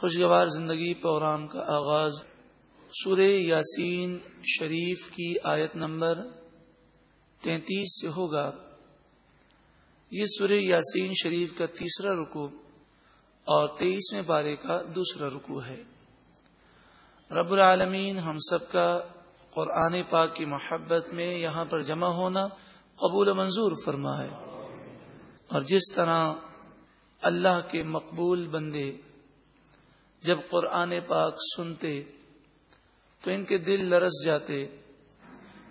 خوشگوار زندگی پروگرام کا آغاز سورہ یاسین شریف کی آیت نمبر تینتیس سے ہوگا۔ یہ سورہ یاسین شریف کا تیسرا رکو اور تیئیسویں پارے کا دوسرا رکو ہے۔ رب العالمین ہم سب کا قرآن پاک کی محبت میں یہاں پر جمع ہونا قبول منظور فرما ہے۔ اور جس طرح اللہ کے مقبول بندے جب قرآن پاک سنتے تو ان کے دل لرس جاتے،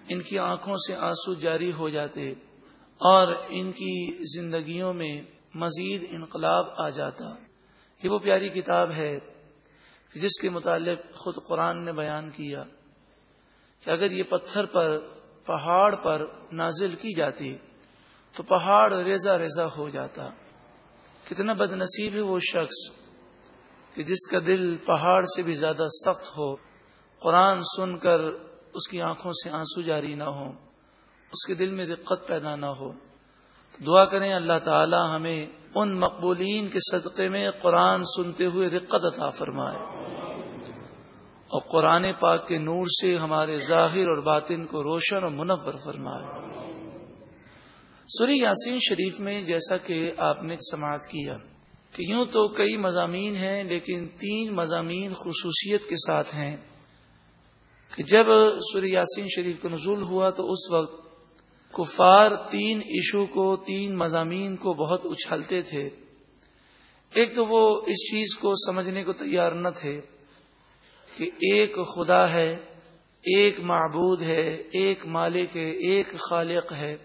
ان کی آنکھوں سے آنسو جاری ہو جاتے اور ان کی زندگیوں میں مزید انقلاب آ جاتا۔ یہ وہ پیاری کتاب ہے جس کے متعلق خود قرآن نے بیان کیا کہ اگر یہ پتھر پر، پہاڑ پر نازل کی جاتی تو پہاڑ ریزا ریزا ہو جاتا۔ کتنا بد نصیب ہے وہ شخص۔ کہ جس کا دل پہاڑ سے بھی زیادہ سخت ہو، قرآن سن کر اس کی آنکھوں سے آنسو جاری نہ ہو اس کے دل میں دقت پیدا نہ ہو۔ دعا کریں اللہ تعالی ہمیں ان مقبولین کے صدقے میں قرآن سنتے ہوئے رقت عطا فرمائے۔ اور قرآن پاک کے نور سے ہمارے ظاہر اور باطن کو روشن اور منور فرمائے۔ سوری یاسین شریف میں جیسا کہ آپ نے سماعت کیا کہ یوں تو کئی مضامین ہیں لیکن تین مضامین خصوصیت کے ساتھ ہیں کہ جب سوری یاسین شریف کا نزول ہوا تو اس وقت کفار تین ایشو کو، تین مضامین کو بہت اچھالتے تھے۔ ایک تو وہ اس چیز کو سمجھنے کو تیار نہ تھے کہ ایک خدا ہے، ایک معبود ہے، ایک مالک ہے، ایک خالق ہے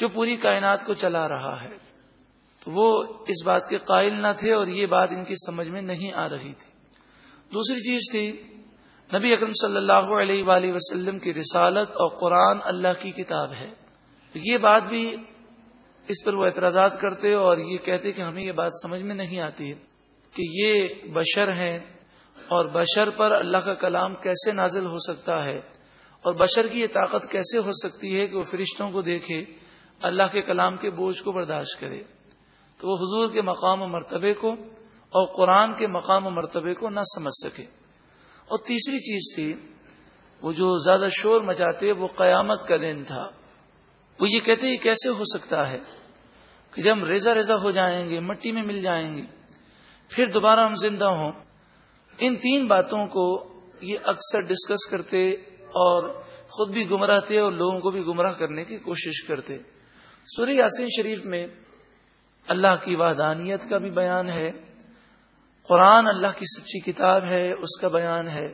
جو پوری کائنات کو چلا رہا ہے۔ تو وہ اس بات کے قائل نہ تھے اور یہ بات ان کی سمجھ میں نہیں آ رہی تھی۔ دوسری چیز تھی، نبی اکرم صلی اللہ علیہ وآلہ وسلم کی رسالت اور قرآن اللہ کی کتاب ہے۔ یہ بات بھی اس پر وہ اعتراضات کرتے اور یہ کہتے کہ ہمیں یہ بات سمجھ میں نہیں آتی کہ یہ بشر ہیں اور بشر پر اللہ کا کلام کیسے نازل ہو سکتا ہے اور بشر کی یہ طاقت کیسے ہو سکتی ہے کہ وہ فرشتوں کو دیکھے، اللہ کے کلام کے بوجھ کو برداشت کرے۔ تو وہ حضور کے مقام و مرتبے کو اور قرآن کے مقام و مرتبے کو نہ سمجھ سکے۔ اور تیسری چیز تھی، وہ جو زیادہ شور مچاتے وہ قیامت کا دن تھا۔ وہ یہ کہتے یہ کیسے ہو سکتا ہے کہ جب ہم ریزا ریزا ہو جائیں گے، مٹی میں مل جائیں گے، پھر دوبارہ ہم زندہ ہوں۔ ان تین باتوں کو یہ اکثر ڈسکس کرتے اور خود بھی گمراہ تھے اور لوگوں کو بھی گمراہ کرنے کی کوشش کرتے۔ سوری یاسین شریف میں اللہ کی وحدانیت کا بھی بیان ہے۔ قرآن اللہ کی سچی کتاب ہے، اس کا بیان ہے۔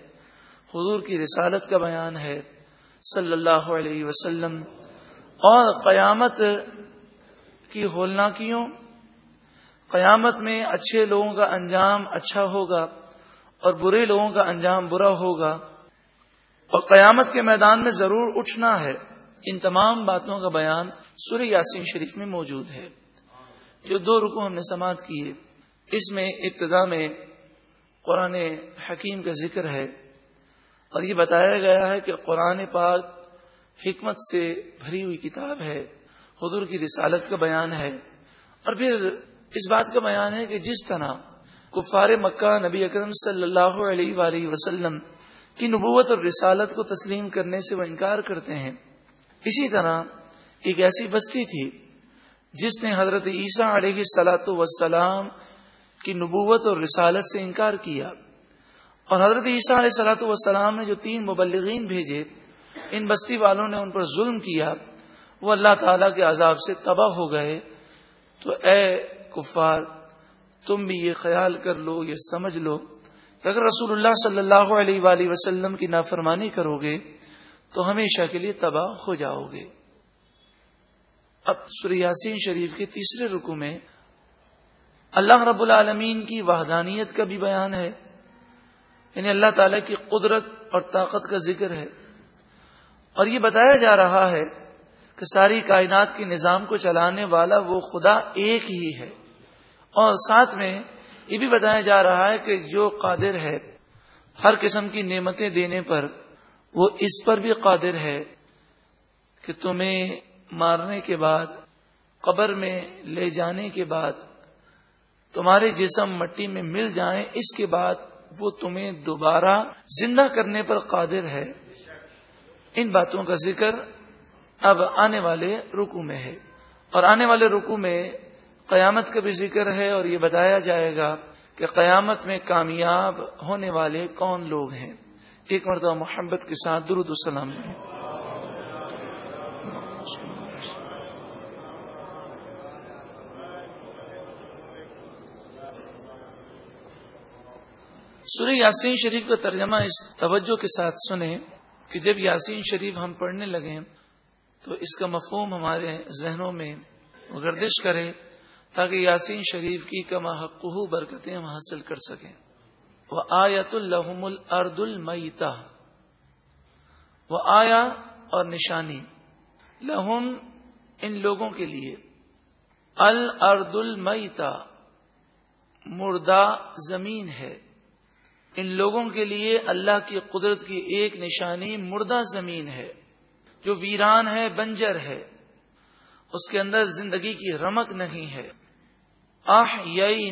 حضور کی رسالت کا بیان ہے۔ صلی اللہ علیہ وسلم۔ اور قیامت کی ہولناکیوں۔ قیامت میں اچھے لوگوں کا انجام اچھا ہوگا اور برے لوگوں کا انجام برا ہوگا۔ اور قیامت کے میدان میں ضرور اٹھنا ہے۔ ان تمام باتوں کا بیان سوری یاسین شریف میں موجود ہے۔ جو دو رکو ہم نے سماعت کیے اس میں ابتدا میں قرآن حکیم کا ذکر ہے اور یہ بتایا گیا ہے کہ قرآن پاک حکمت سے بھری ہوئی کتاب ہے، حضور کی رسالت کا بیان ہے۔ اور پھر اس بات کا بیان ہے کہ جس طرح کفار مکہ نبی اکرم صلی اللہ علیہ وآلہ وسلم کی نبوت اور رسالت کو تسلیم کرنے سے وہ انکار کرتے ہیں۔ اسی طرح ایک ایسی بستی تھی جس نے حضرت عیسیٰ علیہ سلاۃ وسلام کی نبوت اور رسالت سے انکار کیا اور حضرت عیسیٰ علیہ سلاۃ وسلام نے جو تین مبلغین بھیجے، ان بستی والوں نے ان پر ظلم کیا، وہ اللہ تعالی کے عذاب سے تباہ ہو گئے۔ تو اے کفار، تم بھی یہ خیال کر لو، یہ سمجھ لو کہ اگر رسول اللہ صلی اللہ علیہ وآلہ وسلم کی نافرمانی کرو گے، تو ہمیشہ کے لیے تباہ ہو جاؤ گے۔ اب سریاسین شریف کے تیسرے رکو میں اللہ رب العالمین کی وحدانیت کا بھی بیان ہے۔ یعنی اللہ تعالی کی قدرت اور طاقت کا ذکر ہے۔ اور یہ بتایا جا رہا ہے کہ ساری کائنات کے نظام کو چلانے والا وہ خدا ایک ہی ہے۔ اور ساتھ میں یہ بھی بتایا جا رہا ہے کہ جو قادر ہے، ہر قسم کی نعمتیں دینے پر وہ اس پر بھی قادر ہے کہ تمہیں مارنے کے بعد، قبر میں لے جانے کے بعد، تمہارے جسم مٹی میں مل جائیں، اس کے بعد وہ تمہیں دوبارہ زندہ کرنے پر قادر ہے۔ ان باتوں کا ذکر اب آنے والے رکو میں ہے۔ اور آنے والے رکو میں قیامت کا بھی ذکر ہے اور یہ بتایا جائے گا کہ قیامت میں کامیاب ہونے والے کون لوگ ہیں۔ ایک مرتبہ محبت کے ساتھ درود السلام سورہ یاسین شریف کا ترجمہ اس توجہ کے ساتھ سنیں کہ جب یاسین شریف ہم پڑھنے لگیں تو اس کا مفہوم ہمارے ذہنوں میں گردش کرے تاکہ یاسین شریف کی کما حقوق برکتیں ہم حاصل کر سکیں۔ وہ آیت الحم الرد المیتا وہ آیا اور نشانی۔ لہم ان لوگوں کے لیے۔ الرد المیتا مردہ زمین ہے۔ ان لوگوں کے لیے اللہ کی قدرت کی ایک نشانی مردہ زمین ہے، جو ویران ہے، بنجر ہے۔ اس کے اندر زندگی کی رمک نہیں ہے۔ آہ یئی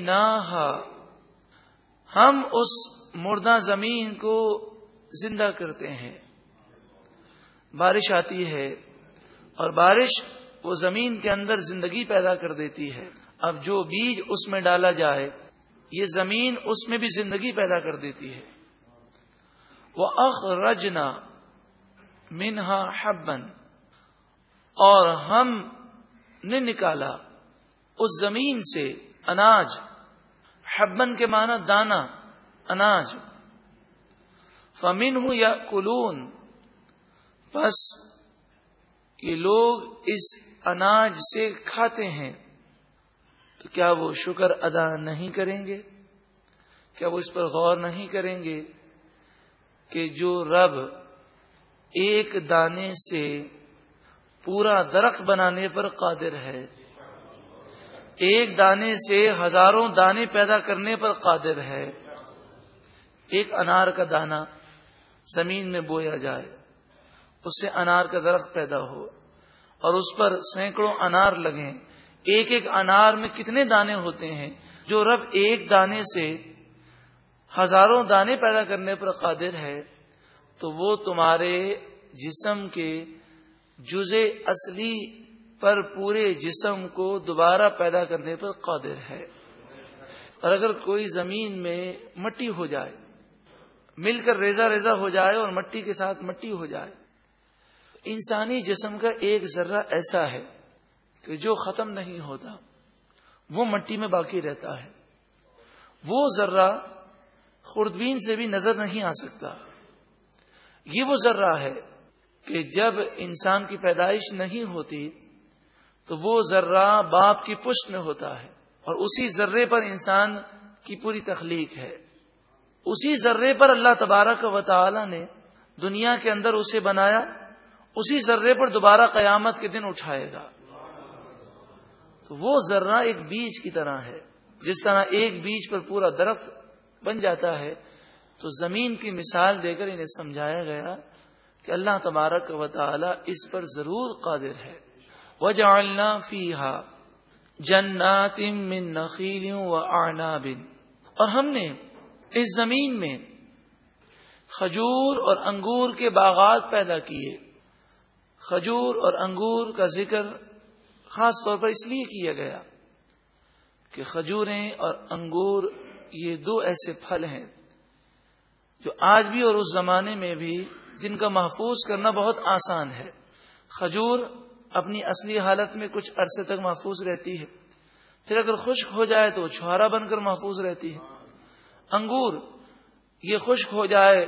ہم اس مردہ زمین کو زندہ کرتے ہیں۔ بارش آتی ہے اور بارش وہ زمین کے اندر زندگی پیدا کر دیتی ہے۔ اب جو بیج اس میں ڈالا جائے یہ زمین اس میں بھی زندگی پیدا کر دیتی ہے۔ وہ اخ رجنا منہا حبن اور ہم نے نکالا اس زمین سے اناج حبن کے معنی دانا، اناج۔ فمن ہوں یا کلون بس یہ لوگ اس اناج سے کھاتے ہیں۔ تو کیا وہ شکر ادا نہیں کریں گے؟ کیا وہ اس پر غور نہیں کریں گے کہ جو رب ایک دانے سے پورا درخت بنانے پر قادر ہے، ایک دانے سے ہزاروں دانے پیدا کرنے پر قادر ہے، ایک انار کا دانہ زمین میں بویا جائے، اس سے انار کا درخت پیدا ہو اور اس پر سینکڑوں انار لگیں۔ ایک ایک انار میں کتنے دانے ہوتے ہیں جو رب ایک دانے سے ہزاروں دانے پیدا کرنے پر قادر ہے، تو وہ تمہارے جسم کے جزے اصلی پر پورے جسم کو دوبارہ پیدا کرنے پر قادر ہے۔ اور اگر کوئی زمین میں مٹی ہو جائے، مل کر ریزا ریزا ہو جائے اور مٹی کے ساتھ مٹی ہو جائے، انسانی جسم کا ایک ذرہ ایسا ہے کہ جو ختم نہیں ہوتا، وہ مٹی میں باقی رہتا ہے۔ وہ ذرہ خوردبین سے بھی نظر نہیں آ سکتا۔ یہ وہ ذرہ ہے کہ جب انسان کی پیدائش نہیں ہوتی، تو وہ ذرہ باپ کی پشت میں ہوتا ہے اور اسی ذرے پر انسان کی پوری تخلیق ہے۔ اسی ذرے پر اللہ تبارک و تعالی نے دنیا کے اندر اسے بنایا، اسی ذرے پر دوبارہ قیامت کے دن اٹھائے گا۔ تو وہ ذرہ ایک بیج کی طرح ہے۔ جس طرح ایک بیج پر پورا درخت بن جاتا ہے، تو زمین کی مثال دے کر انہیں سمجھایا گیا کہ اللہ تبارک و تعالی اس پر ضرور قادر ہے۔ وجعلنا فیہا جنات من نخیل و آناب اور ہم نے اس زمین میں کھجور اور انگور کے باغات پیدا کیے۔ کھجور اور انگور کا ذکر خاص طور پر اس لیے کیا گیا کہ کھجوریں اور انگور یہ دو ایسے پھل ہیں جو آج بھی اور اس زمانے میں بھی جن کا محفوظ کرنا بہت آسان ہے۔ کھجور اپنی اصلی حالت میں کچھ عرصے تک محفوظ رہتی ہے۔ پھر اگر خشک ہو جائے تو چھوارا بن کر محفوظ رہتی ہے۔ انگور یہ خشک ہو جائے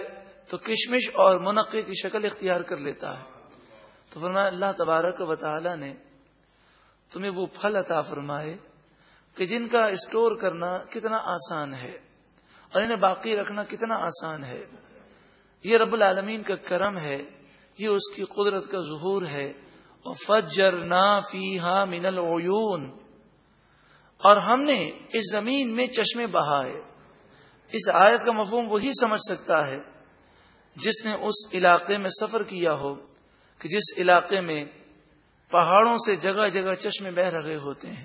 تو کشمش اور منقع کی شکل اختیار کر لیتا ہے۔ تو فرمایا اللہ تبارک و تعالی نے تمہیں وہ پھل عطا فرمائے کہ جن کا اسٹور کرنا کتنا آسان ہے اور انہیں باقی رکھنا کتنا آسان ہے۔ یہ رب العالمین کا کرم ہے، یہ اس کی قدرت کا ظہور ہے۔ اور فجر نا فی ہا من العیون اور ہم نے اس زمین میں چشمے بہائے۔ اس آیت کا مفہوم وہی سمجھ سکتا ہے جس نے اس علاقے میں سفر کیا ہو، کہ جس علاقے میں پہاڑوں سے جگہ جگہ چشمے بہ رہے ہوتے ہیں۔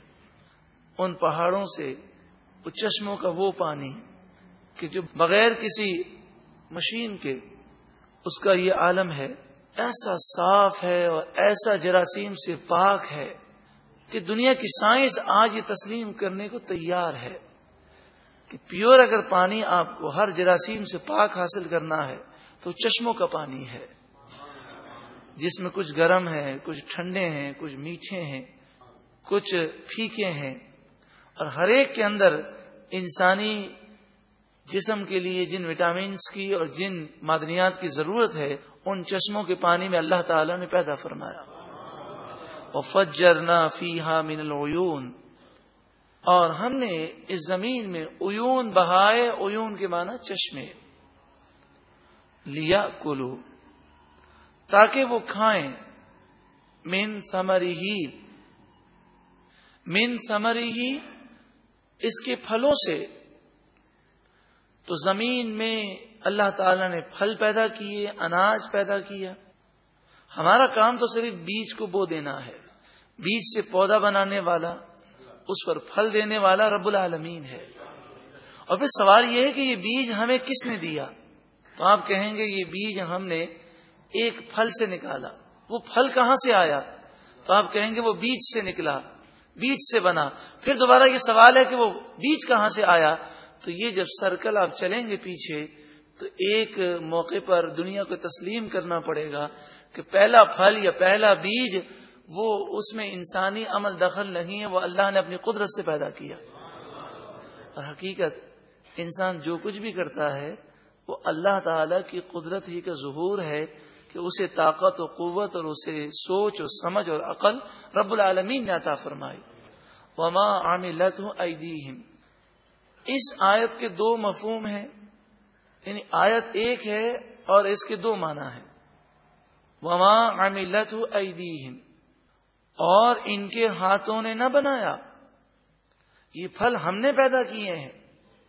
ان پہاڑوں سے چشموں کا وہ پانی کہ جو بغیر کسی مشین کے اس کا یہ عالم ہے، ایسا صاف ہے اور ایسا جراثیم سے پاک ہے کہ دنیا کی سائنس آج یہ تسلیم کرنے کو تیار ہے کہ پیور اگر پانی آپ کو ہر جراثیم سے پاک حاصل کرنا ہے تو چشموں کا پانی ہے۔ جس میں کچھ گرم ہے کچھ ٹھنڈے ہیں، کچھ میٹھے ہیں، کچھ پھیکے ہیں۔ اور ہر ایک کے اندر انسانی جسم کے لیے جن وٹامنس کی اور جن معدنیات کی ضرورت ہے، ان چشموں کے پانی میں اللہ تعالی نے پیدا فرمایا۔ فجرنا فی من العیون اور ہم نے اس زمین میں ایون بہائے ایون کے معنی چشمے۔ لیا کلو تاکہ وہ کھائیں۔ من سمری ہی من سمری ہی اس کے پھلوں سے۔ تو زمین میں اللہ تعالی نے پھل پیدا کیے، اناج پیدا کیا۔ ہمارا کام تو صرف بیج کو بو دینا ہے۔ بیج سے پودا بنانے والا، اس پر پھل دینے والا رب العالمین ہے۔ اور پھر سوال یہ ہے کہ یہ بیج ہمیں کس نے دیا؟ تو آپ کہیں گے یہ بیج ہم نے ایک پھل سے نکالا۔ وہ پھل کہاں سے آیا؟ تو آپ کہیں گے وہ بیج سے نکلا، بیج سے بنا۔ پھر دوبارہ یہ سوال ہے کہ وہ بیج کہاں سے آیا؟ تو یہ جب سرکل آپ چلیں گے پیچھے، تو ایک موقع پر دنیا کو تسلیم کرنا پڑے گا کہ پہلا پھل یا پہلا بیج وہ اس میں انسانی عمل دخل نہیں ہے، وہ اللہ نے اپنی قدرت سے پیدا کیا۔ اور حقیقت، انسان جو کچھ بھی کرتا ہے، وہ اللہ تعالی کی قدرت ہی کا ظہور ہے۔ کہ اسے طاقت و قوت اور اسے سوچ اور سمجھ اور عقل رب العالمین نے عطا فرمائی۔ وما عاملت ہوں اس آیت کے دو مفہوم ہیں۔ یعنی آیت ایک ہے اور اس کے دو معنی ہیں۔ وما عاملت ہوں اور ان کے ہاتھوں نے نہ بنایا۔ یہ پھل ہم نے پیدا کیے ہیں۔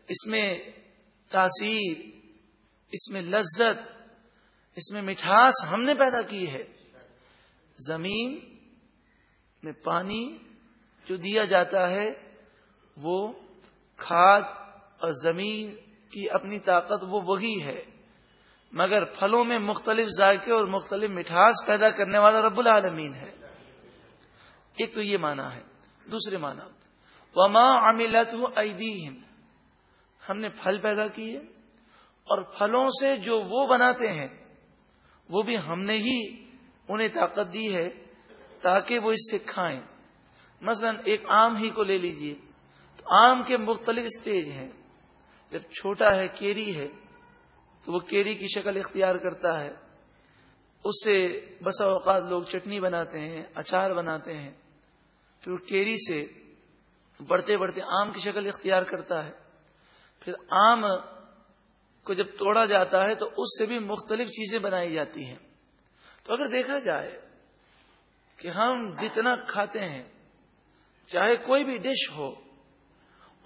اس میں تاثیر، اس میں لذت اس میں مٹھاس ہم نے پیدا کی ہے۔ زمین میں پانی جو دیا جاتا ہے، وہ کھاد اور زمین کی اپنی طاقت وہ وہی ہے۔ مگر پھلوں میں مختلف ذائقے اور مختلف مٹھاس پیدا کرنے والا رب العالمین ہے۔ ایک تو یہ مانا ہے، دوسرے مانا وما عملت ایدیہم ہم نے پھل پیدا کیے اور پھلوں سے جو وہ بناتے ہیں وہ بھی ہم نے ہی انہیں طاقت دی ہے تاکہ وہ اس سے کھائیں۔ مثلا ایک آم ہی کو لے لیجیے۔ تو آم کے مختلف اسٹیج ہیں۔ جب چھوٹا ہے، کیری ہے، تو وہ کیری کی شکل اختیار کرتا ہے۔ اس سے بسا اوقات لوگ چٹنی بناتے ہیں، اچار بناتے ہیں۔ پھر کیری سے بڑھتے بڑھتے آم کی شکل اختیار کرتا ہے۔ پھر آم کو جب توڑا جاتا ہے تو اس سے بھی مختلف چیزیں بنائی جاتی ہیں۔ تو اگر دیکھا جائے کہ ہم جتنا کھاتے ہیں، چاہے کوئی بھی ڈش ہو،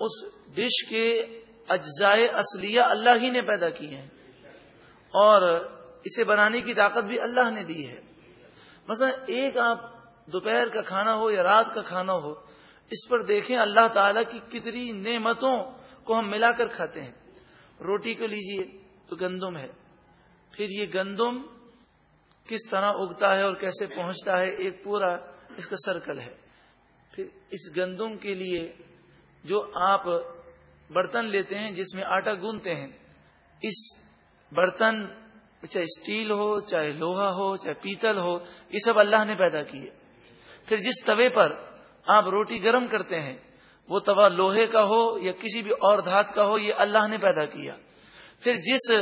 اس ڈش کے اجزائے اصلیہ اللہ ہی نے پیدا کی ہیں۔ اور اسے بنانے کی طاقت بھی اللہ نے دی ہے۔ مثلا ایک آپ دوپہر کا کھانا ہو یا رات کا کھانا ہو، اس پر دیکھیں اللہ تعالی کی کتنی نعمتوں کو ہم ملا کر کھاتے ہیں۔ روٹی کو لیجیے، تو گندم ہے۔ پھر یہ گندم کس طرح اگتا ہے اور کیسے پہنچتا ہے، ایک پورا اس کا سرکل ہے۔ پھر اس گندم کے لیے جو آپ برتن لیتے ہیں، جس میں آٹا گونتے ہیں، اس برتن چاہے اسٹیل ہو، چاہے لوہا ہو، چاہے پیتل ہو، یہ سب اللہ نے پیدا کیے۔ پھر جس توے پر آپ روٹی گرم کرتے ہیں وہ توا لوہے کا ہو یا کسی بھی اور دھات کا ہو، یہ اللہ نے پیدا کیا۔ پھر جس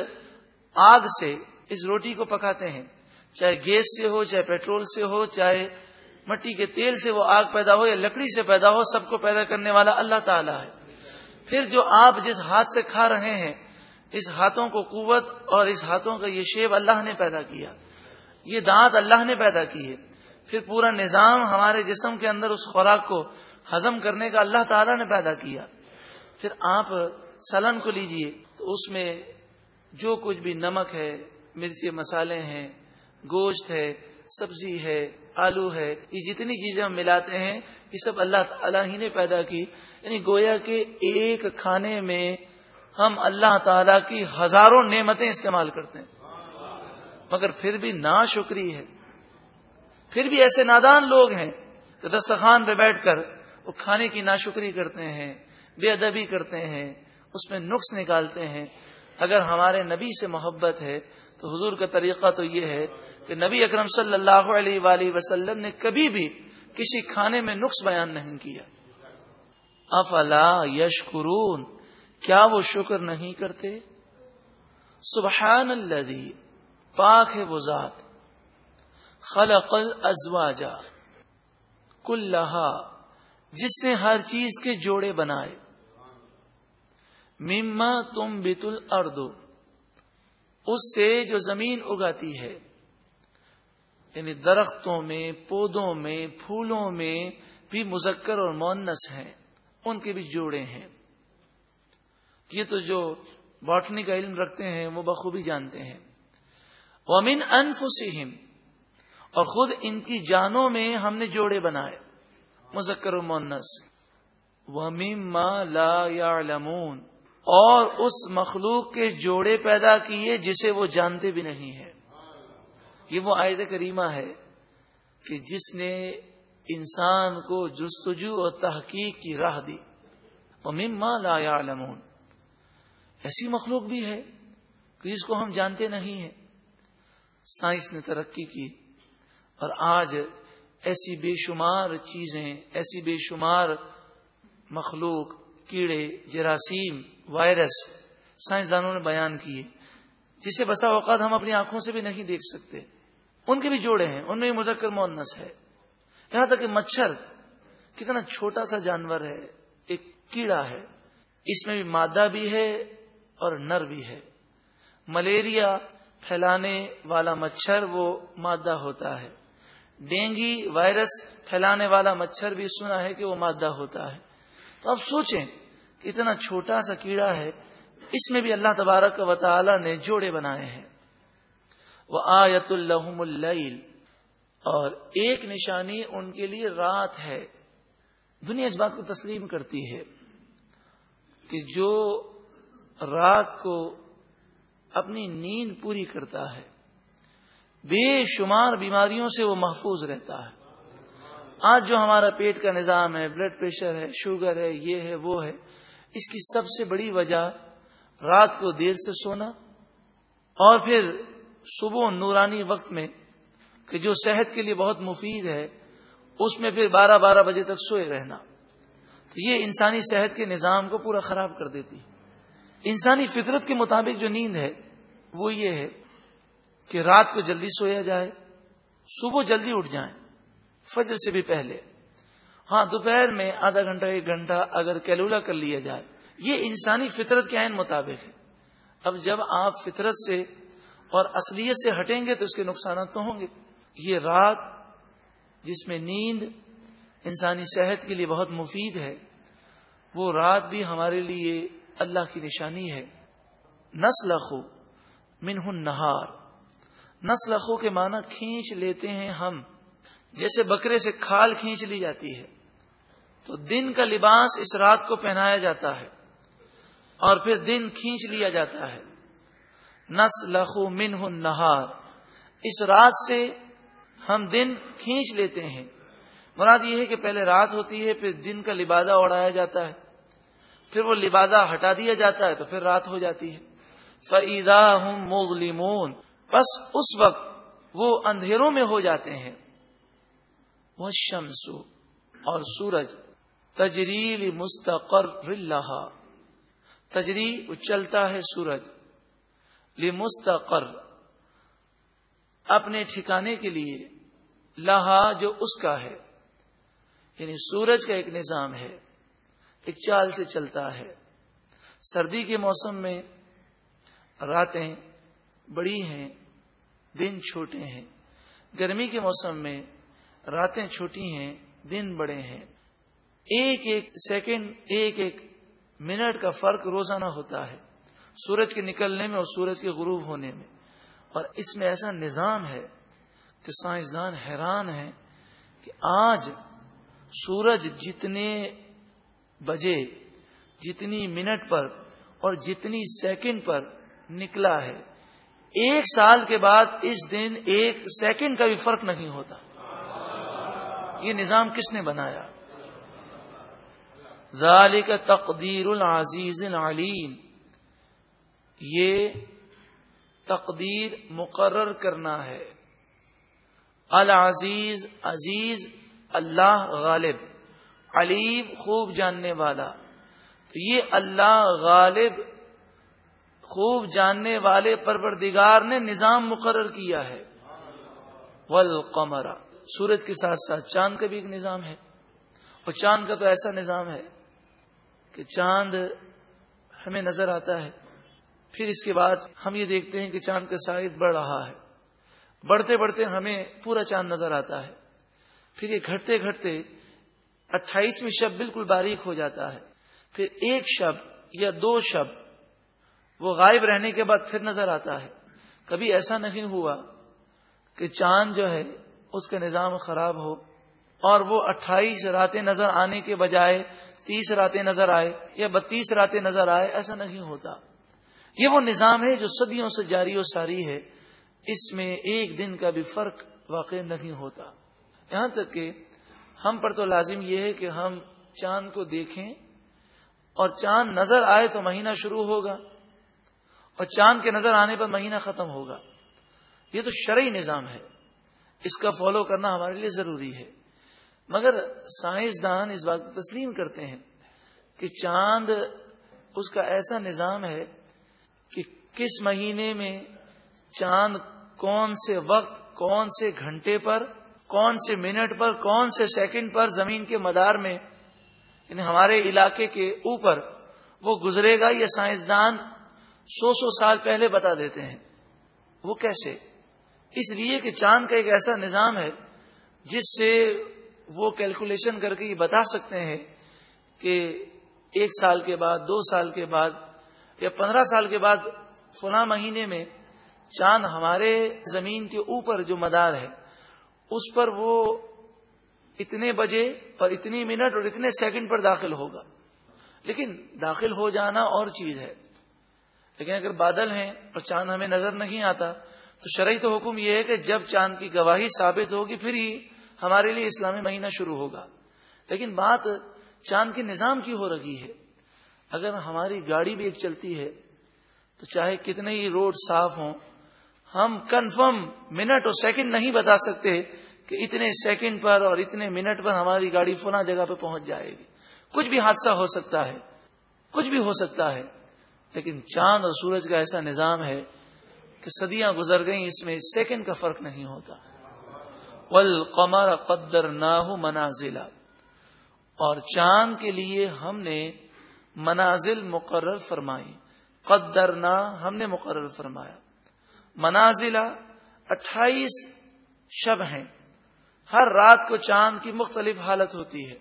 آگ سے اس روٹی کو پکاتے ہیں، چاہے گیس سے ہو، چاہے پیٹرول سے ہو، چاہے مٹی کے تیل سے وہ آگ پیدا ہو یا لکڑی سے پیدا ہو، سب کو پیدا کرنے والا اللہ تعالیٰ ہے۔ پھر جو آپ جس ہاتھ سے کھا رہے ہیں، اس ہاتھوں کو قوت اور اس ہاتھوں کا یہ شیب اللہ نے پیدا کیا۔ یہ دانت اللہ نے پیدا کی ہے پھر پورا نظام ہمارے جسم کے اندر اس خوراک کو ہضم کرنے کا اللہ تعالیٰ نے پیدا کیا۔ پھر آپ سلن کو لیجیے۔ تو اس میں جو کچھ بھی نمک ہے مرچی مسالے ہیں، گوشت ہے، سبزی ہے، آلو ہے، یہ جتنی چیزیں ہم ملاتے ہیں، یہ سب اللہ تعالیٰ ہی نے پیدا کی۔ یعنی گویا کے ایک کھانے میں ہم اللہ تعالی کی ہزاروں نعمتیں استعمال کرتے ہیں۔ مگر پھر بھی نا شکری ہے۔ پھر بھی ایسے نادان لوگ ہیں کہ دستخان پہ بیٹھ کر وہ کھانے کی ناشکری کرتے ہیں، بے ادبی کرتے ہیں، اس میں نقص نکالتے ہیں۔ اگر ہمارے نبی سے محبت ہے تو حضور کا طریقہ تو یہ ہے کہ نبی اکرم صلی اللہ علیہ وآلہ وسلم نے کبھی بھی کسی کھانے میں نقص بیان نہیں کیا۔ افلا یشکرون، کیا وہ شکر نہیں کرتے؟ سبحان اللہ پاک ہے وہ ذات۔ خلق الازواج کلہا، جس نے ہر چیز کے جوڑے بنائے۔ مما تم بیت اردو اس سے جو زمین اگاتی ہے۔ یعنی درختوں میں، پودوں میں، پھولوں میں بھی مذکر اور مونس ہیں، ان کے بھی جوڑے ہیں۔ یہ تو جو باٹنی کا علم رکھتے ہیں، وہ بخوبی جانتے ہیں۔ ومن انفسہم اور خود ان کی جانوں میں ہم نے جوڑے بنائے۔ مذکر و مونس ومما لا یعلمون۔ اور اس مخلوق کے جوڑے پیدا کیے جسے وہ جانتے بھی نہیں ہیں۔ یہ وہ عائد کریمہ ہے کہ جس نے انسان کو جستجو اور تحقیق کی راہ دی۔ مما لا یعلمون۔ ایسی مخلوق بھی ہے کہ جس کو ہم جانتے نہیں ہیں۔ سائنس نے ترقی کی۔ اور آج ایسی بے شمار چیزیں، ایسی بے شمار مخلوق، کیڑے، جراثیم، وائرس، سائنسدانوں نے بیان کیے، جسے بسا اوقات ہم اپنی آنکھوں سے بھی نہیں دیکھ سکتے۔ ان کے بھی جوڑے ہیں، ان میں بھی مذکر مونس ہے۔ یہاں تک کہ مچھر، کتنا چھوٹا سا جانور ہے، ایک کیڑا ہے۔ اس میں بھی مادہ بھی ہے اور نر بھی ہے۔ ملیریا پھیلانے والا مچھر وہ مادہ ہوتا ہے۔ ڈینگی وائرس پھیلانے والا مچھر بھی سنا ہے کہ وہ مادہ ہوتا ہے۔ تو اب سوچیں کہ اتنا چھوٹا سا کیڑا ہے، اس میں بھی اللہ تبارک و تعالی نے جوڑے بنائے ہیں۔ وہ آیت الحم الل اور ایک نشانی ان کے لیے رات ہے۔ دنیا اس بات کو تسلیم کرتی ہے کہ جو رات کو اپنی نیند پوری کرتا ہے بے شمار بیماریوں سے وہ محفوظ رہتا ہے۔ آج جو ہمارا پیٹ کا نظام ہے، بلڈ پریشر ہے، شوگر ہے، یہ ہے، وہ ہے، اس کی سب سے بڑی وجہ رات کو دیر سے سونا اور پھر صبح نورانی وقت میں کہ جو صحت کے لیے بہت مفید ہے، اس میں پھر بارہ بارہ بجے تک سوئے رہنا۔ تو یہ انسانی صحت کے نظام کو پورا خراب کر دیتی انسانی فطرت کے مطابق جو نیند ہے، وہ یہ ہے کہ رات کو جلدی سویا جائے، صبح جلدی اٹھ جائیں، فجر سے بھی پہلے۔ ہاں دوپہر میں آدھا گھنٹہ، ایک گھنٹہ اگر کیلولا کر لیا جائے، یہ انسانی فطرت کے عین مطابق ہے۔ اب جب آپ فطرت سے اور اصلیت سے ہٹیں گے تو اس کے نقصانات تو ہوں گے۔ یہ رات جس میں نیند انسانی صحت کے لیے بہت مفید ہے، وہ رات بھی ہمارے لیے اللہ کی نشانی ہے۔ نسل خو منہ نہار نسل خو کے معنی کھینچ لیتے ہیں ہم، جیسے بکرے سے کھال کھینچ لی جاتی ہے۔ تو دن کا لباس اس رات کو پہنایا جاتا ہے اور پھر دن کھینچ لیا جاتا ہے۔ نس لخو من نہار اس رات سے ہم دن کھینچ لیتے ہیں۔ مراد یہ ہے کہ پہلے رات ہوتی ہے، پھر دن کا لبادہ اڑایا جاتا ہے۔ پھر وہ لبادہ ہٹا دیا جاتا ہے تو پھر رات ہو جاتی ہے۔ فعیدہ ہوں مغلمون بس اس وقت وہ اندھیروں میں ہو جاتے ہیں۔ وہ شمسو اور سورج تجریل مستقر تجری چلتا ہے سورج۔ لمستقر اپنے ٹھکانے کے لیے لہا جو اس کا ہے۔ یعنی سورج کا ایک نظام ہے۔ ایک چال سے چلتا ہے۔ سردی کے موسم میں راتیں بڑی ہیں، دن چھوٹے ہیں۔ گرمی کے موسم میں راتیں چھوٹی ہیں، دن بڑے ہیں۔ ایک ایک سیکنڈ، ایک ایک منٹ کا فرق روزانہ ہوتا ہے، سورج کے نکلنے میں اور سورج کے غروب ہونے میں۔ اور اس میں ایسا نظام ہے کہ سائنسدان حیران ہیں کہ آج سورج جتنے بجے، جتنی منٹ پر اور جتنی سیکنڈ پر نکلا ہے۔ ایک سال کے بعد اس دن ایک سیکنڈ کا بھی فرق نہیں ہوتا۔ یہ نظام کس نے بنایا؟ ذالک تقدیر العزیز العلیم۔ یہ تقدیر مقرر کرنا ہے۔ العزیز، عزیز، اللہ غالب۔ علیم، خوب جاننے والا۔ تو یہ اللہ غالب خوب جاننے والے پروردگار نے نظام مقرر کیا ہے۔ والقمرہ سورج کے ساتھ ساتھ چاند کا بھی ایک نظام ہے۔ اور چاند کا تو ایسا نظام ہے کہ چاند ہمیں نظر آتا ہے، پھر اس کے بعد ہم یہ دیکھتے ہیں کہ چاند کا سائز بڑھ رہا ہے۔ بڑھتے بڑھتے ہمیں پورا چاند نظر آتا ہے۔ پھر یہ گھٹتے گھٹتے اٹھائیسویں شب بالکل باریک ہو جاتا ہے۔ پھر ایک شب یا دو شب وہ غائب رہنے کے بعد پھر نظر آتا ہے۔ کبھی ایسا نہیں ہوا کہ چاند جو ہے اس کا نظام خراب ہو اور وہ اٹھائیس راتیں نظر آنے کے بجائے تیس راتیں نظر آئے یا بتیس راتیں نظر آئے، ایسا نہیں ہوتا۔ یہ وہ نظام ہے جو صدیوں سے جاری و ساری ہے۔ اس میں ایک دن کا بھی فرق واقع نہیں ہوتا۔ یہاں تک کہ ہم پر تو لازم یہ ہے کہ ہم چاند کو دیکھیں اور چاند نظر آئے تو مہینہ شروع ہوگا۔ اور چاند کے نظر آنے پر مہینہ ختم ہوگا۔ یہ تو شرعی نظام ہے۔ اس کا فالو کرنا ہمارے لیے ضروری ہے۔ مگر سائنسدان اس بات کو تسلیم کرتے ہیں کہ چاند اس کا ایسا نظام ہے کہ کس مہینے میں چاند کون سے وقت، کون سے گھنٹے پر، کون سے منٹ پر، کون سے سیکنڈ پر زمین کے مدار میں یعنی ہمارے علاقے کے اوپر وہ گزرے گا یہ سائنسدان سو سو سال پہلے بتا دیتے ہیں۔ وہ کیسے؟ اس لیے کہ چاند کا ایک ایسا نظام ہے جس سے وہ کیلکولیشن کر کے یہ بتا سکتے ہیں کہ ایک سال کے بعد، دو سال کے بعد یا پندرہ سال کے بعد فلاں مہینے میں چاند ہمارے زمین کے اوپر جو مدار ہے، اس پر وہ اتنے بجے اور اتنی منٹ اور اتنے سیکنڈ پر داخل ہوگا۔ لیکن داخل ہو جانا اور چیز ہے۔ لیکن اگر بادل ہیں اور چاند ہمیں نظر نہیں آتا، تو شرعی تو حکم یہ ہے کہ جب چاند کی گواہی ثابت ہوگی، پھر ہی ہمارے لیے اسلامی مہینہ شروع ہوگا۔ لیکن بات چاند کے نظام کی ہو رہی ہے۔ اگر ہماری گاڑی بھی ایک چلتی ہے، تو چاہے کتنے ہی روڈ صاف ہوں، ہم کنفرم منٹ اور سیکنڈ نہیں بتا سکتے کہ اتنے سیکنڈ پر اور اتنے منٹ پر ہماری گاڑی فلاں جگہ پہ پہنچ جائے گی۔ کچھ بھی حادثہ ہو سکتا ہے، کچھ بھی ہو سکتا ہے۔ لیکن چاند اور سورج کا ایسا نظام ہے کہ صدیاں گزر گئیں، اس میں سیکنڈ کا فرق نہیں ہوتا۔ قدر نہ منازلہ اور چاند کے لیے ہم نے منازل مقرر فرمائی قدر نہ ہم نے مقرر فرمایا۔ منازلہ اٹھائیس شب ہیں۔ ہر رات کو چاند کی مختلف حالت ہوتی ہے۔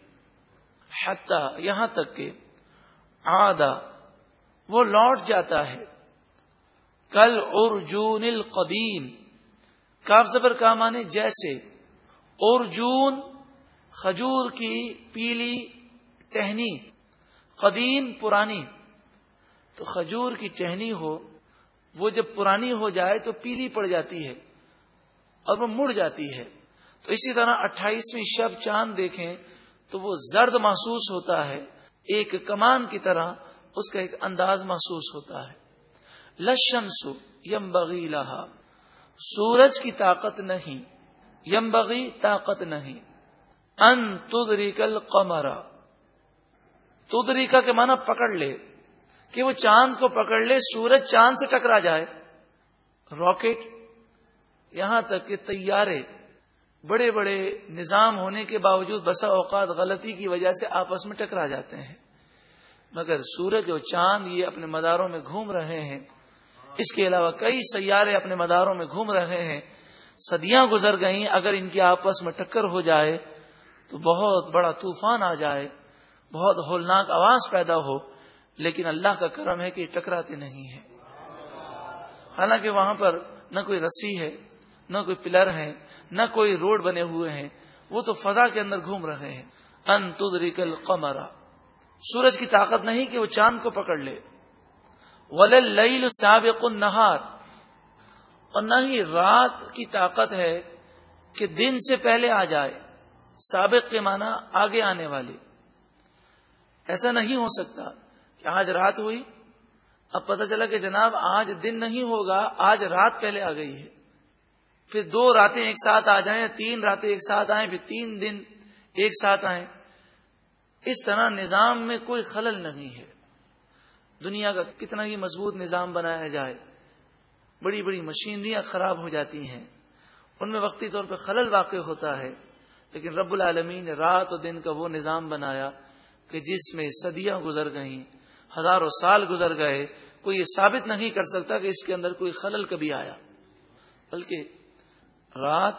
حتی یہاں تک کہ آدھا وہ لوٹ جاتا ہے۔ کل ارجون القدیم۔ کاف زبر کا مانے جیسے۔ ارجون، کھجور کی پیلی ٹہنی۔ قدیم، پرانی۔ تو کھجور کی ٹہنی ہو، وہ جب پرانی ہو جائے تو پیلی پڑ جاتی ہے اور وہ مڑ جاتی ہے۔ تو اسی طرح اٹھائیسویں شب چاند دیکھیں تو وہ زرد محسوس ہوتا ہے۔ ایک کمان کی طرح اس کا ایک انداز محسوس ہوتا ہے۔ لشن یم بغی لہا سورج کی طاقت نہیں۔ یم بغی طاقت نہیں۔ ان تدریکل قمرا تدریکا کے معنی پکڑ لے۔ کہ وہ چاند کو پکڑ لے، سورج چاند سے ٹکرا جائے۔ راکٹ۔ یہاں تک کہ تیارے بڑے بڑے نظام ہونے کے باوجود بسا اوقات غلطی کی وجہ سے آپس میں ٹکرا جاتے ہیں۔ مگر سورج اور چاند یہ اپنے مداروں میں گھوم رہے ہیں۔ اس کے علاوہ کئی سیارے اپنے مداروں میں گھوم رہے ہیں۔ صدیاں گزر گئیں۔ اگر ان کی آپس میں ٹکر ہو جائے تو بہت بڑا طوفان آ جائے۔ بہت ہولناک آواز پیدا ہو۔ لیکن اللہ کا کرم ہے کہ یہ ٹکراتے نہیں ہیں۔ حالانکہ وہاں پر نہ کوئی رسی ہے، نہ کوئی پلر ہے نہ کوئی روڈ بنے ہوئے ہیں۔ وہ تو فضا کے اندر گھوم رہے ہیں۔ ان تدریک القمرا سورج کی طاقت نہیں کہ وہ چاند کو پکڑ لے۔ ول سابق النہار اور نہ ہی رات کی طاقت ہے کہ دن سے پہلے آ جائے، سابق کے معنی آگے آنے والے۔ ایسا نہیں ہو سکتا کہ آج رات ہوئی، اب پتہ چلا کہ جناب آج دن نہیں ہوگا، آج رات پہلے آ گئی ہے۔ پھر دو راتیں ایک ساتھ آ جائیں، تین راتیں ایک ساتھ آئیں، پھر تین دن ایک ساتھ آئیں۔ اس طرح نظام میں کوئی خلل نہیں ہے۔ دنیا کا کتنا ہی مضبوط نظام بنایا جائے، بڑی بڑی مشینریاں خراب ہو جاتی ہیں۔ ان میں وقتی طور پہ خلل واقع ہوتا ہے، لیکن رب العالمین نے رات و دن کا وہ نظام بنایا کہ جس میں صدیاں گزر گئیں، ہزاروں سال گزر گئے، کوئی یہ ثابت نہیں کر سکتا کہ اس کے اندر کوئی خلل کبھی آیا۔ بلکہ رات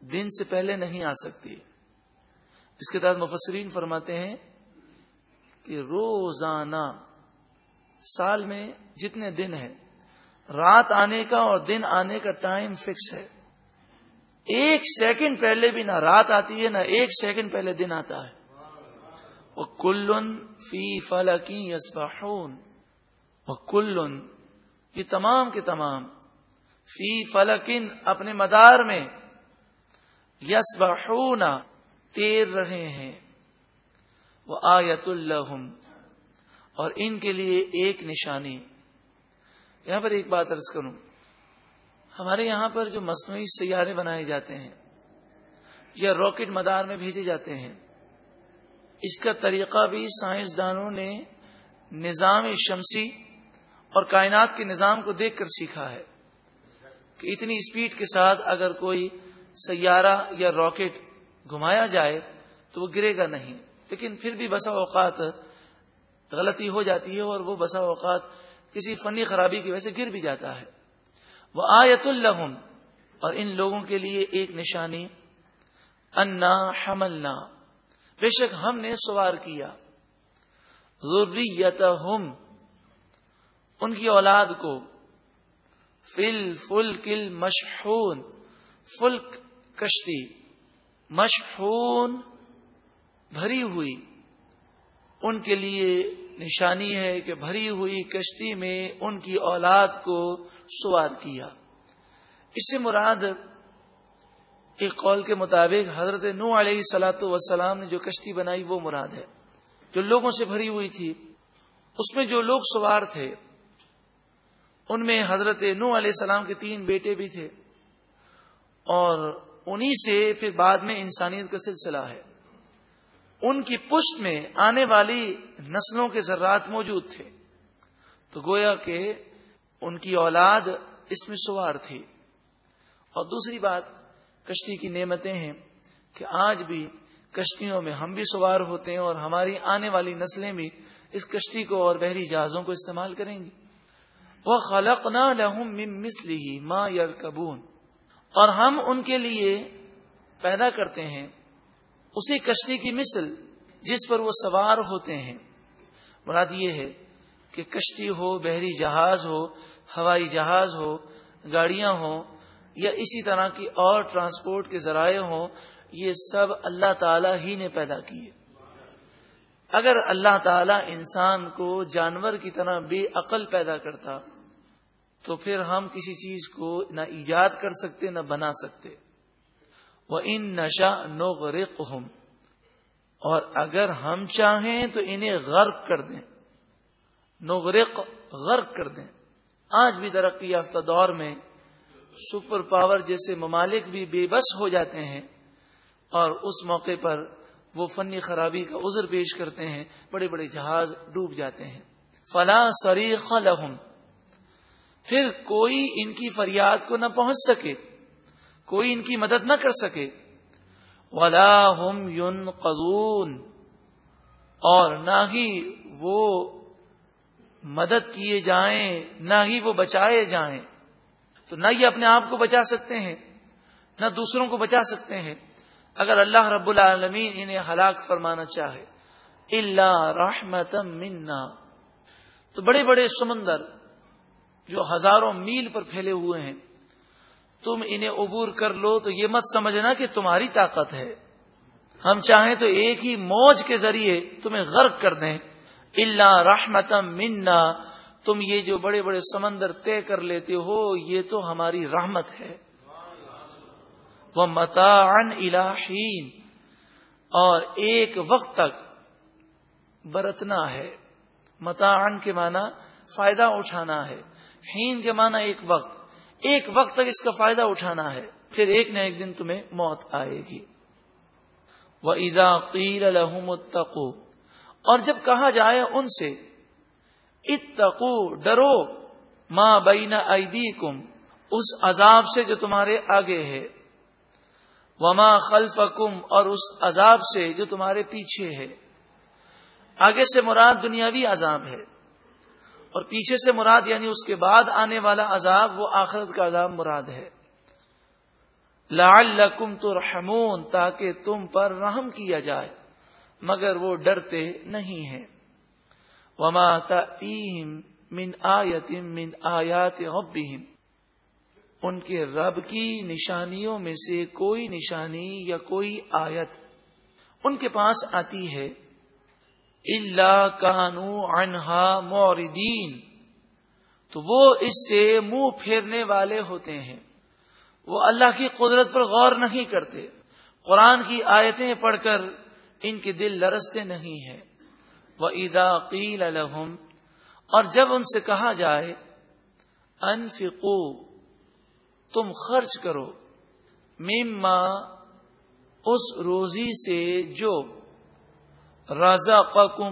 دن سے پہلے نہیں آ سکتی۔ اس کے تحت مفسرین فرماتے ہیں کہ روزانہ سال میں جتنے دن ہیں، رات آنے کا اور دن آنے کا ٹائم فکس ہے۔ ایک سیکنڈ پہلے بھی نہ رات آتی ہے، نہ ایک سیکنڈ پہلے دن آتا ہے۔ وہ کلن فی فلکی یسبحون۔ وہ کلن، یہ تمام کے تمام۔ فی فلکن، اپنے مدار میں۔ یسبحون تیر رہے ہیں۔ وہ آیت الحم اور ان کے لیے ایک نشانی۔ یہاں پر ایک بات عرض کروں۔ ہمارے یہاں پر جو مصنوعی سیارے بنائے جاتے ہیں یا راکٹ مدار میں بھیجے جاتے ہیں، اس کا طریقہ بھی سائنسدانوں نے نظام شمسی اور کائنات کے نظام کو دیکھ کر سیکھا ہے کہ اتنی اسپیڈ کے ساتھ اگر کوئی سیارہ یا راکٹ گھمایا جائے تو وہ گرے گا نہیں۔ لیکن پھر بھی بسا اوقات غلطی ہو جاتی ہے اور وہ بسا اوقات کسی فنی خرابی کی وجہ سے گر بھی جاتا ہے۔ وہ آیت الحم اور ان لوگوں کے لیے ایک نشانی۔ انا حملنا، بے شک ہم نے سوار کیا۔ ذریتہم، ان کی اولاد کو۔ فل فل کل مشہون فلک کشتی۔ مشہون بھری ہوئی۔ ان کے لیے نشانی ہے کہ بھری ہوئی کشتی میں ان کی اولاد کو سوار کیا۔ اس سے مراد ایک قول کے مطابق حضرت نو علیہ سلاۃ وسلام نے جو کشتی بنائی وہ مراد ہے۔ جو لوگوں سے بھری ہوئی تھی، اس میں جو لوگ سوار تھے، ان میں حضرت نو علیہ السلام کے تین بیٹے بھی تھے۔ اور انہی سے پھر بعد میں انسانیت کا سلسلہ ہے۔ ان کی پشت میں آنے والی نسلوں کے ذرات موجود تھے۔ تو گویا کہ ان کی اولاد اس میں سوار تھی۔ اور دوسری بات، کشتی کی نعمتیں ہیں کہ آج بھی کشتیوں میں ہم بھی سوار ہوتے ہیں اور ہماری آنے والی نسلیں بھی اس کشتی کو اور بحری جہازوں کو استعمال کریں گی۔ وہ خلق نہ لہم مسلی ماں یار کبون اور ہم ان کے لیے پیدا کرتے ہیں اسی کشتی کی مثل جس پر وہ سوار ہوتے ہیں۔ مراد یہ ہے کہ کشتی ہو، بحری جہاز ہو، ہوائی جہاز ہو، گاڑیاں ہوں یا اسی طرح کی اور ٹرانسپورٹ کے ذرائع ہوں، یہ سب اللہ تعالی ہی نے پیدا کیے۔ اگر اللہ تعالی انسان کو جانور کی طرح بے عقل پیدا کرتا تو پھر ہم کسی چیز کو نہ ایجاد کر سکتے، نہ بنا سکتے۔ وہ ان نشا نو غرق اور اگر ہم چاہیں تو انہیں غرق کر دیں۔ نغرق، غرق کر دیں۔ آج بھی ترقی یافتہ دور میں سپر پاور جیسے ممالک بھی بے بس ہو جاتے ہیں اور اس موقع پر وہ فنی خرابی کا عذر پیش کرتے ہیں، بڑے بڑے جہاز ڈوب جاتے ہیں۔ فلاں سریخ لہم پھر کوئی ان کی فریاد کو نہ پہنچ سکے، کوئی ان کی مدد نہ کر سکے۔ ولا ہم یون قدون اور نہ ہی وہ مدد کیے جائیں، نہ ہی وہ بچائے جائیں۔ تو نہ یہ اپنے آپ کو بچا سکتے ہیں، نہ دوسروں کو بچا سکتے ہیں۔ اگر اللہ رب العالمین انہیں ہلاک فرمانا چاہے اللہ رحمت منا۔ تو بڑے بڑے سمندر جو ہزاروں میل پر پھیلے ہوئے ہیں، تم انہیں عبور کر لو تو یہ مت سمجھنا کہ تمہاری طاقت ہے۔ ہم چاہیں تو ایک ہی موج کے ذریعے تمہیں غرق کر دیں۔ اللہ رحمتم منا، تم یہ جو بڑے بڑے سمندر طے کر لیتے ہو، یہ تو ہماری رحمت ہے۔ وہ متان الہین اور ایک وقت تک برتنا ہے۔ متان کے معنی فائدہ اٹھانا ہے۔ ہین کے معنی ایک وقت۔ ایک وقت تک اس کا فائدہ اٹھانا ہے، پھر ایک نہ ایک دن تمہیں موت آئے گی۔ وہ ادا قیر الحم اور جب کہا جائے ان سے اتقو ڈرو۔ ماں بینا ایدی کم اس عذاب سے جو تمہارے آگے ہے۔ وما خلف اور اس عذاب سے جو تمہارے پیچھے ہے۔ آگے سے مراد دنیاوی عذاب ہے۔ اور پیچھے سے مراد یعنی اس کے بعد آنے والا عذاب، وہ آخرت کا عذاب مراد ہے۔ لعلکم ترحمون، تاکہ تم پر رحم کیا جائے، مگر وہ ڈرتے نہیں ہیں۔ وما تأتیہم من آیت من آیات ربہم۔ ان کے رب کی نشانیوں میں سے کوئی نشانی یا کوئی آیت ان کے پاس آتی ہے۔ اللہ کانو انہا موردین تو وہ اس سے منہ پھیرنے والے ہوتے ہیں۔ وہ اللہ کی قدرت پر غور نہیں کرتے۔ قرآن کی آیتیں پڑھ کر ان کے دل لرستے نہیں ہیں۔ وہ ادا قیل الحم اور جب ان سے کہا جائے، انفقو، تم خرچ کرو۔ مما، اس روزی سے جو رضا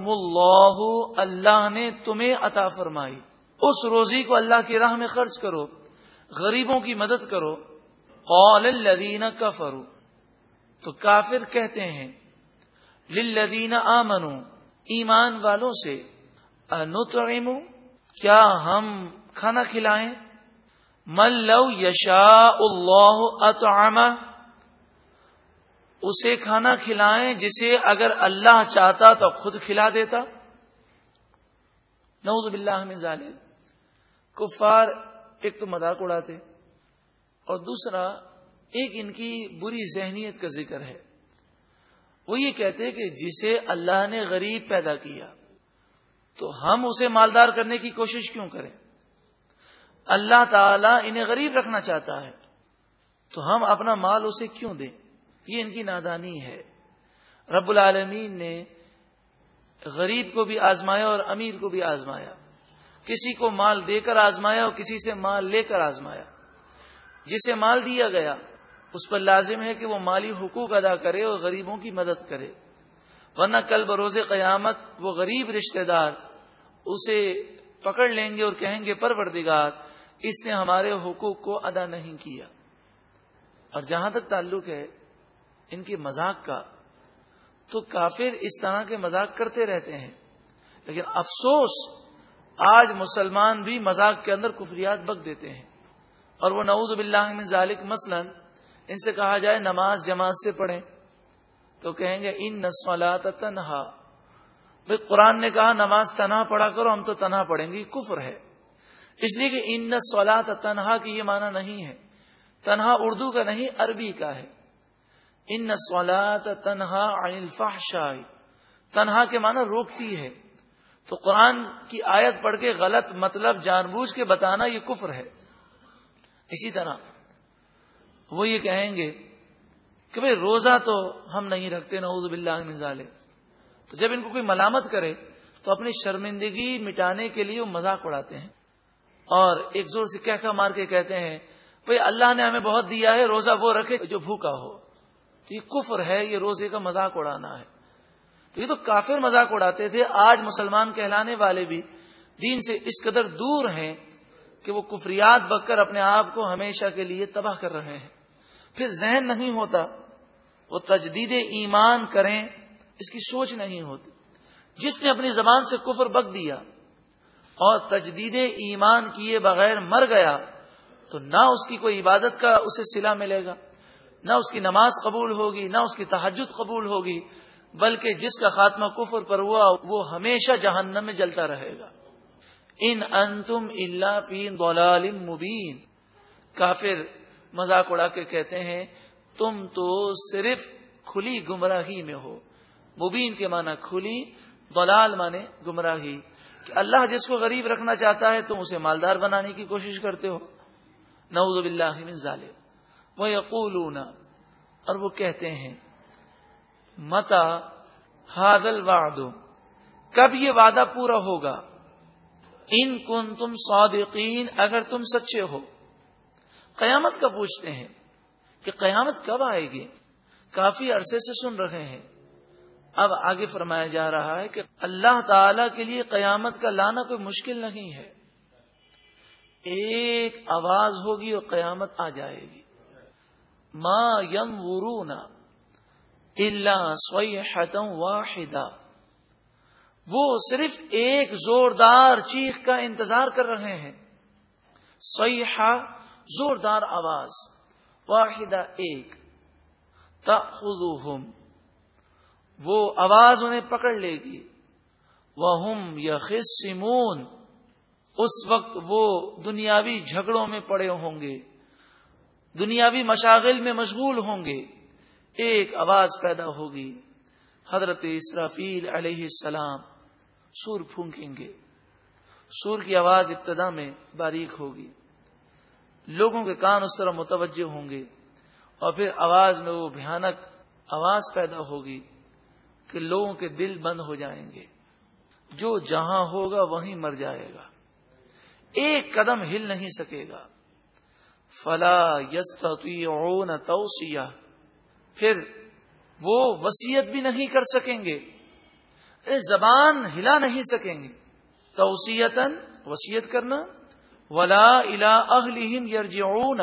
اللہ اللہ نے تمہیں عطا فرمائی۔ اس روزی کو اللہ کی راہ میں خرچ کرو، غریبوں کی مدد کرو۔ قول الذین کفروا۔ تو کافر کہتے ہیں، للذین آمنو ایمان والوں سے انتعمو کیا ہم کھانا کھلائیں؟ من لو یشا اللہ اطعمہ۔ اسے کھانا کھلائیں جسے اگر اللہ چاہتا تو خود کھلا دیتا۔ نعوذ باللہ من ظالم کفار ایک تو مذاق اڑاتے اور دوسرا ایک ان کی بری ذہنیت کا ذکر ہے۔ وہ یہ کہتے کہ جسے اللہ نے غریب پیدا کیا تو ہم اسے مالدار کرنے کی کوشش کیوں کریں؟ اللہ تعالی انہیں غریب رکھنا چاہتا ہے تو ہم اپنا مال اسے کیوں دیں؟ یہ ان کی نادانی ہے۔ رب العالمین نے غریب کو بھی آزمایا اور امیر کو بھی آزمایا۔ کسی کو مال دے کر آزمایا اور کسی سے مال لے کر آزمایا۔ جسے مال دیا گیا، اس پر لازم ہے کہ وہ مالی حقوق ادا کرے اور غریبوں کی مدد کرے۔ ورنہ کل بروز قیامت وہ غریب رشتہ دار اسے پکڑ لیں گے اور کہیں گے، پروردگار، اس نے ہمارے حقوق کو ادا نہیں کیا۔ اور جہاں تک تعلق ہے ان کے مذاق کا، تو کافر اس طرح کے مذاق کرتے رہتے ہیں۔ لیکن افسوس، آج مسلمان بھی مذاق کے اندر کفریات بک دیتے ہیں۔ اور وہ نعوذ باللہ من ذالک مثلا، ان سے کہا جائے نماز جماعت سے پڑھیں۔ تو کہیں گے، ان نسلات تنہا۔ بھائی قرآن نے کہا، نماز تنہا پڑھا کرو، ہم تو تنہا پڑھیں گے، کفر ہے۔ اس لیے کہ ان نسلات تنہا کی یہ معنی نہیں ہے۔ تنہا اردو کا نہیں، عربی کا ہے۔ ان نسلات تنہا الفحشاء. تنہا کے معنی روکتی ہے۔ تو قرآن کی آیت پڑھ کے غلط مطلب جان بوجھ کے بتانا یہ کفر ہے۔ اسی طرح وہ یہ کہیں گے کہ بھائی روزہ تو ہم نہیں رکھتے، نعوذ باللہ من ظالم تو جب ان کو کوئی ملامت کرے تو اپنی شرمندگی مٹانے کے لیے وہ مذاق اڑاتے ہیں۔ اور ایک زور سے کہہ مار کے کہتے ہیں بھائی اللہ نے ہمیں بہت دیا ہے، روزہ وہ رکھے جو بھوکا ہو۔ تو یہ کفر ہے، یہ روزے کا مذاق اڑانا ہے۔ تو یہ تو کافر مذاق اڑاتے تھے، آج مسلمان کہلانے والے بھی دین سے اس قدر دور ہیں کہ وہ کفریات بک کر اپنے آپ کو ہمیشہ کے لیے تباہ کر رہے ہیں۔ پھر ذہن نہیں ہوتا، وہ تجدید ایمان کریں، اس کی سوچ نہیں ہوتی۔ جس نے اپنی زبان سے کفر بک دیا اور تجدید ایمان کیے بغیر مر گیا، تو نہ اس کی کوئی عبادت کا اسے سلا ملے گا۔ نہ اس کی نماز قبول ہوگی، نہ اس کی تحجد قبول ہوگی، بلکہ جس کا خاتمہ کفر پر ہوا، وہ ہمیشہ جہنم میں جلتا رہے گا۔ ان انتم اللہ فی ضلال مبین۔ کافر مذاق اڑا کے کہتے ہیں، تم تو صرف کھلی گمراہی میں ہو۔ مبین کے معنی کھلی دلال مانے گمراہی۔ کہ اللہ جس کو غریب رکھنا چاہتا ہے، تم اسے مالدار بنانے کی کوشش کرتے ہو۔ نعوذ باللہ من ظالم وہ یقولون اور وہ کہتے ہیں متا حاضل وعد کب یہ وعدہ پورا ہوگا؟ ان کن تم صادقین اگر تم سچے ہو۔ قیامت کا پوچھتے ہیں کہ قیامت کب آئے گی؟ کافی عرصے سے سن رہے ہیں۔ اب آگے فرمایا جا رہا ہے کہ اللہ تعالی کے لیے قیامت کا لانا کوئی مشکل نہیں ہے۔ ایک آواز ہوگی اور قیامت آ جائے گی۔ ماں یم ورونا اللہ سوئی واحدہ وہ صرف ایک زوردار چیخ کا انتظار کر رہے ہیں۔ سیاح زوردار آواز۔ واحدہ، ایک۔ تخم وہ آواز انہیں پکڑ لے گی۔ وہ ہم اس وقت وہ دنیاوی جھگڑوں میں پڑے ہوں گے۔ دنیاوی مشاغل میں مشغول ہوں گے، ایک آواز پیدا ہوگی۔ حضرت اسرافیل علیہ السلام سور پھونکیں گے۔ سور کی آواز ابتدا میں باریک ہوگی۔ لوگوں کے کان اس طرح متوجہ ہوں گے اور پھر آواز میں وہ بھیانک آواز پیدا ہوگی کہ لوگوں کے دل بند ہو جائیں گے۔ جو جہاں ہوگا وہیں مر جائے گا۔ ایک قدم ہل نہیں سکے گا۔ فلا یس توسیہ پھر وہ وسیعت بھی نہیں کر سکیں گے۔ زبان ہلا نہیں سکیں گے۔ توسیتن وسیعت کرنا۔ ولا الا اہلہم یرجعون۔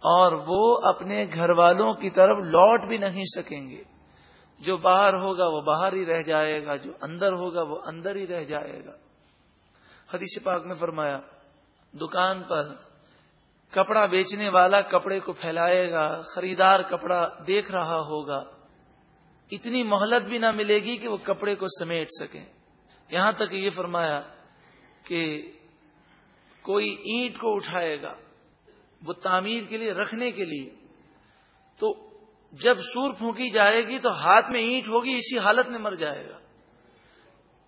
اور وہ اپنے گھر والوں کی طرف لوٹ بھی نہیں سکیں گے۔ جو باہر ہوگا وہ باہر ہی رہ جائے گا، جو اندر ہوگا وہ اندر ہی رہ جائے گا۔ حدیث پاک میں فرمایا، دکان پر کپڑا بیچنے والا کپڑے کو پھیلائے گا، خریدار کپڑا دیکھ رہا ہوگا۔ اتنی مہلت بھی نہ ملے گی کہ وہ کپڑے کو سمیٹ سکیں۔ یہاں تک یہ فرمایا کہ کوئی اینٹ کو اٹھائے گا، وہ تعمیر کے لیے رکھنے کے لیے۔ تو جب سور پھونکی جائے گی تو ہاتھ میں اینٹ ہوگی، اسی حالت میں مر جائے گا۔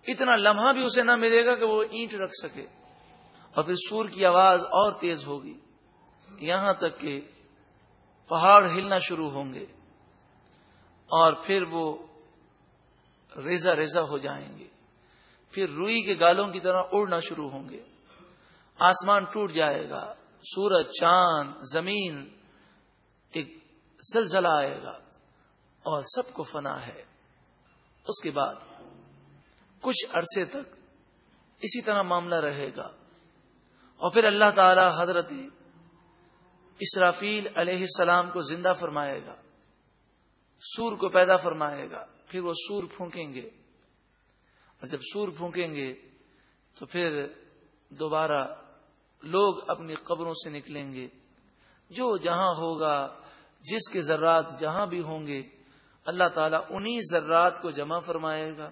اتنا لمحہ بھی اسے نہ ملے گا کہ وہ اینٹ رکھ سکے۔ اور پھر سور کی آواز اور تیز ہوگی۔ یہاں تک کہ پہاڑ ہلنا شروع ہوں گے اور پھر وہ ریزا ریزا ہو جائیں گے۔ پھر روئی کے گالوں کی طرح اڑنا شروع ہوں گے۔ آسمان ٹوٹ جائے گا، سورج، چاند، زمین ایک زلزلہ آئے گا اور سب کو فنا ہے۔ اس کے بعد کچھ عرصے تک اسی طرح معاملہ رہے گا۔ اور پھر اللہ تعالی حضرت اسرافیل علیہ السلام کو زندہ فرمائے گا، سور کو پیدا فرمائے گا، پھر وہ سور پھونکیں گے۔ اور جب سور پھونکیں گے تو پھر دوبارہ لوگ اپنی قبروں سے نکلیں گے۔ جو جہاں ہوگا، جس کے ذرات جہاں بھی ہوں گے، اللہ تعالیٰ انہی ذرات کو جمع فرمائے گا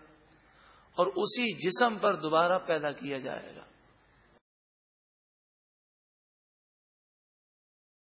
اور اسی جسم پر دوبارہ پیدا کیا جائے گا۔